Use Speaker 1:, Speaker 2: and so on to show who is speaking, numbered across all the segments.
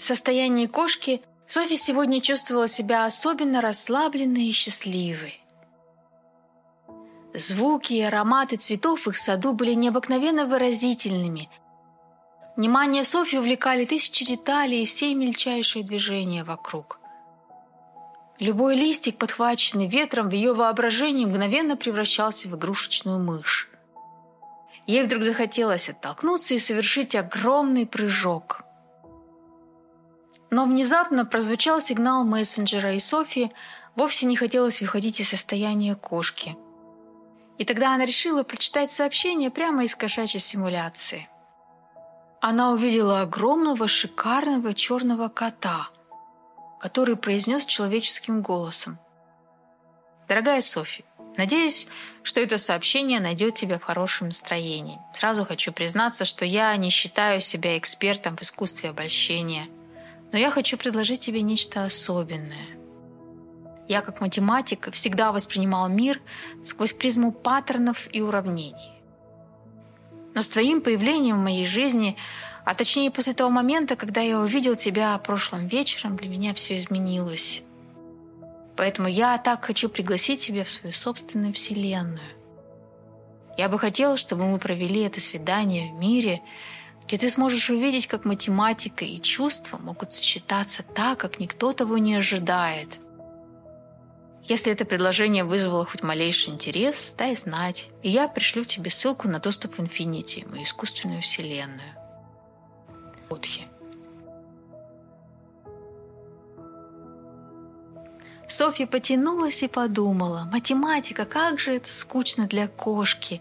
Speaker 1: В состоянии кошки Софья сегодня чувствовала себя особенно расслабленной и счастливой. Звуки и ароматы цветов в их саду были необыкновенно выразительными. Внимание Софьи увлекали тысячи деталей и все мельчайшие движения вокруг. Любой листик, подхваченный ветром, в ее воображении мгновенно превращался в игрушечную мышь. Ей вдруг захотелось оттолкнуться и совершить огромный прыжок. Но внезапно прозвучал сигнал мессенджера, и Софье вовсе не хотелось выходить из состояния кошки – и тогда она решила прочитать сообщение прямо из кошачьей симуляции. Она увидела огромного, шикарного черного кота, который произнес человеческим голосом. «Дорогая Софи, надеюсь, что это сообщение найдет тебя в хорошем настроении. Сразу хочу признаться, что я не считаю себя экспертом в искусстве обольщения, но я хочу предложить тебе нечто особенное. Я, как математик, всегда воспринимал мир сквозь призму паттернов и уравнений. Но с твоим появлением в моей жизни, а точнее после того момента, когда я увидел тебя прошлым вечером, для меня все изменилось. Поэтому я так хочу пригласить тебя в свою собственную вселенную. Я бы хотела, чтобы мы провели это свидание в мире, где ты сможешь увидеть, как математика и чувства могут сочетаться так, как никто того не ожидает – если это предложение вызвало хоть малейший интерес, дай знать, и я пришлю тебе ссылку на доступ в Infinity, мою искусственную вселенную. Утхи. Софья потянулась и подумала, математика, как же это скучно для кошки.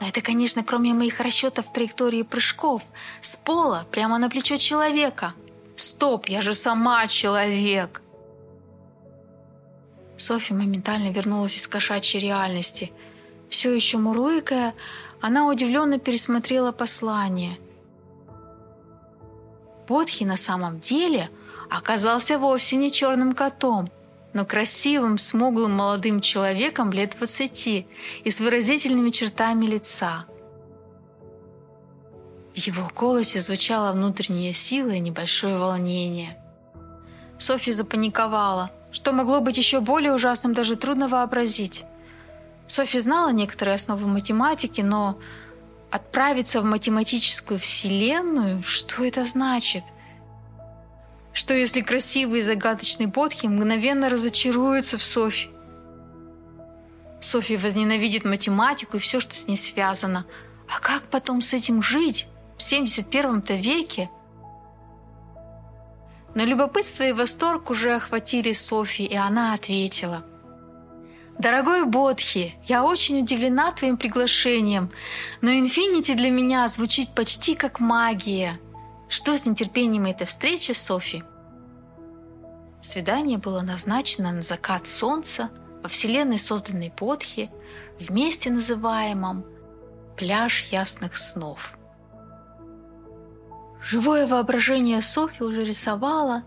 Speaker 1: Но это, конечно, кроме моих расчетов траектории прыжков, с пола прямо на плечо человека. Стоп, я же сама человек. Софья моментально вернулась из кошачьей реальности. Все еще мурлыкая, она удивленно пересмотрела послание. Бодхи на самом деле оказался вовсе не черным котом, но красивым, смуглым молодым человеком лет двадцати и с выразительными чертами лица. В его голосе звучала внутренняя сила и небольшое волнение. Софья запаниковала. Что могло быть еще более ужасным, даже трудно вообразить. Софья знала некоторые основы математики, но отправиться в математическую вселенную, что это значит? Что если красивый и загадочный Бодхи мгновенно разочаруется в Софье? Софья возненавидит математику и все, что с ней связано. А как потом с этим жить в 71-то веке? Но любопытство и восторг уже охватили Софи, и она ответила. «Дорогой Бодхи, я очень удивлена твоим приглашением, но Инфинити для меня звучит почти как магия. Что с нетерпением этой встречи, Софи?» Свидание было назначено на закат солнца во вселенной созданной Бодхи, в месте называемом «Пляж ясных снов». Живое воображение Софьи уже рисовало,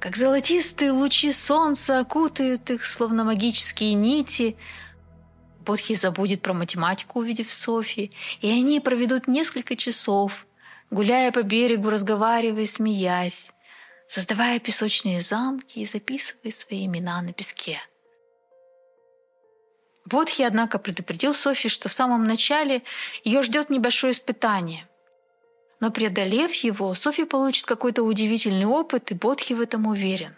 Speaker 1: как золотистые лучи солнца окутают их, словно магические нити. Бодхи забудет про математику, увидев Софьи, и они проведут несколько часов, гуляя по берегу, разговаривая, смеясь, создавая песочные замки и записывая свои имена на песке. Бодхи, однако, предупредил Софи, что в самом начале ее ждет небольшое испытание. Но преодолев его, Софья получит какой-то удивительный опыт, и Бодхи в этом уверен.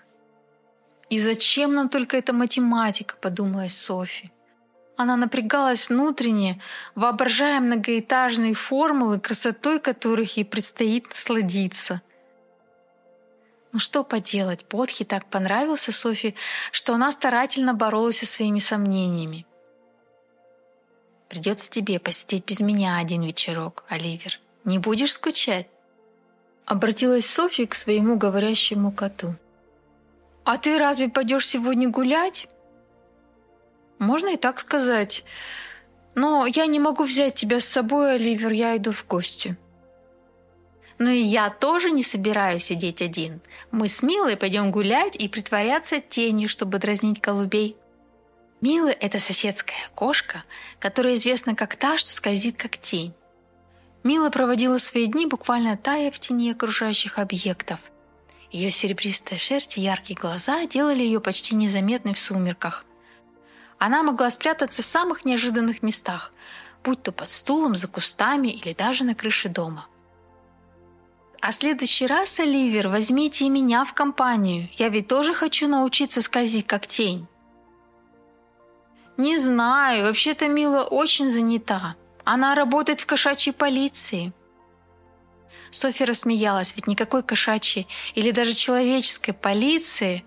Speaker 1: «И зачем нам только эта математика?» – подумала Софи. Она напрягалась внутренне, воображая многоэтажные формулы, красотой которых ей предстоит насладиться. Ну что поделать, Бодхи так понравился Софи, что она старательно боролась со своими сомнениями. «Придется тебе посидеть без меня один вечерок, Оливер», не будешь скучать?» Обратилась Софья к своему говорящему коту. «А ты разве пойдешь сегодня гулять?» «Можно и так сказать. Но я не могу взять тебя с собой, Оливер, я иду в гости». «Ну и я тоже не собираюсь сидеть один. Мы с Милой пойдем гулять и притворяться тенью, чтобы дразнить голубей». Мила – это соседская кошка, которая известна как та, что скользит как тень. Мила проводила свои дни, буквально тая в тени окружающих объектов. Ее серебристая шерсть и яркие глаза делали ее почти незаметной в сумерках. Она могла спрятаться в самых неожиданных местах, будь то под стулом, за кустами или даже на крыше дома. А следующий раз, Оливер, возьмите и меня в компанию. Я ведь тоже хочу научиться скользить как тень. Не знаю, вообще-то Мила очень занята. Она работает в кошачьей полиции. Софья рассмеялась, ведь никакой кошачьей или даже человеческой полиции,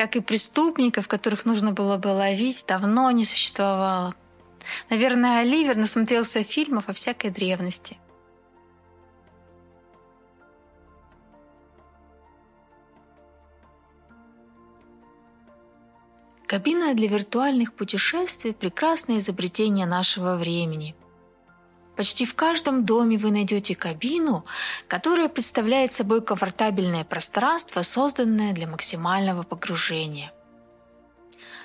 Speaker 1: как и преступников, которых нужно было бы ловить, давно не существовало. Наверное, Оливер насмотрелся фильмов о всякой древности. Кабина для виртуальных путешествий – прекрасное изобретение нашего времени. Почти в каждом доме вы найдете кабину, которая представляет собой комфортабельное пространство, созданное для максимального погружения.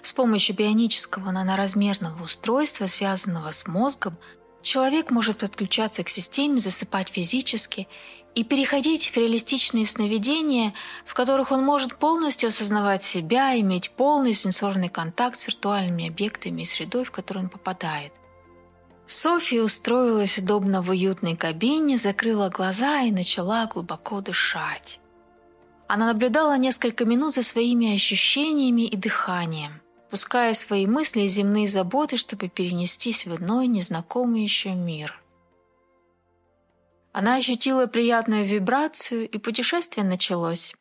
Speaker 1: С помощью бионического наноразмерного устройства, связанного с мозгом, человек может подключаться к системе, засыпать физически и переходить в реалистичные сновидения, в которых он может полностью осознавать себя, иметь полный сенсорный контакт с виртуальными объектами и средой, в которую он попадает. Софья устроилась удобно в уютной кабине, закрыла глаза и начала глубоко дышать. Она наблюдала несколько минут за своими ощущениями и дыханием, пуская свои мысли и земные заботы, чтобы перенестись в иной, незнакомый еще мир – она ощутила приятную вибрацию, и путешествие началось.